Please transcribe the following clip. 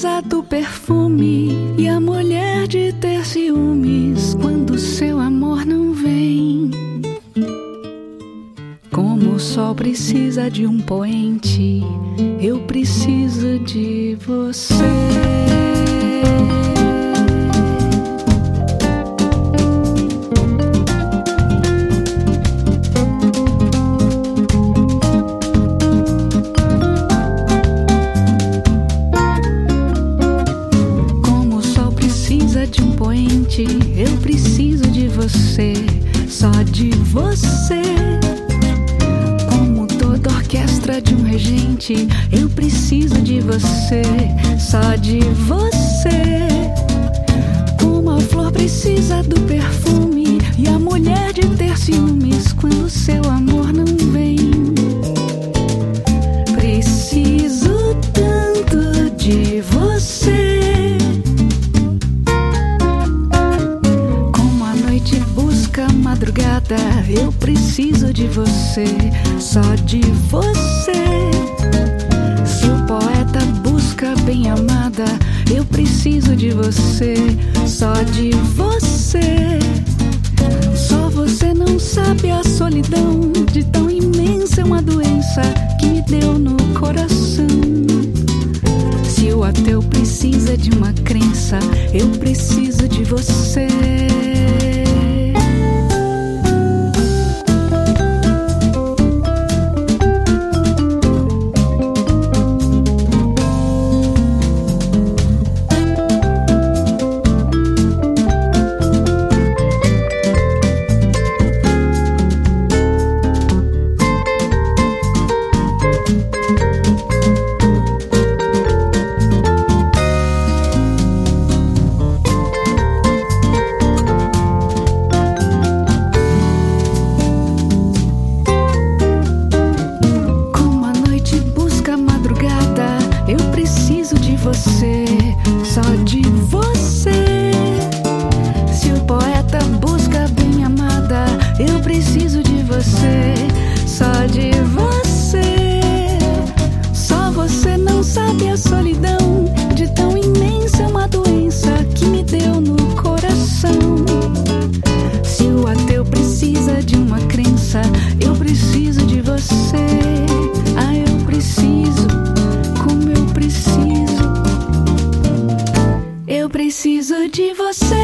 precisa do perfume e a mulher de ter ciúmes quando seu amor não vem. Como o sol precisa de um poente, eu preciso de você. Eu preciso de você, só de você. Como toda orquestra de um regente, eu preciso de você, só de você. Como a flor precisa do perfume e a mulher de ter ciúmes quando seu amor não madrugada eu preciso de você, só de você. Se o poeta busca bem amada, eu preciso de você, só de você. Só você não sabe a solidão de tão imensa é uma doença que me deu no coração. Se o ateu precisa de uma crença, eu preciso de você. não sabe a solidão de tão imensa uma doença que me deu no coração. Se o ateu precisa de uma crença, eu preciso de você. Ah, eu preciso, como eu preciso. Eu preciso de você.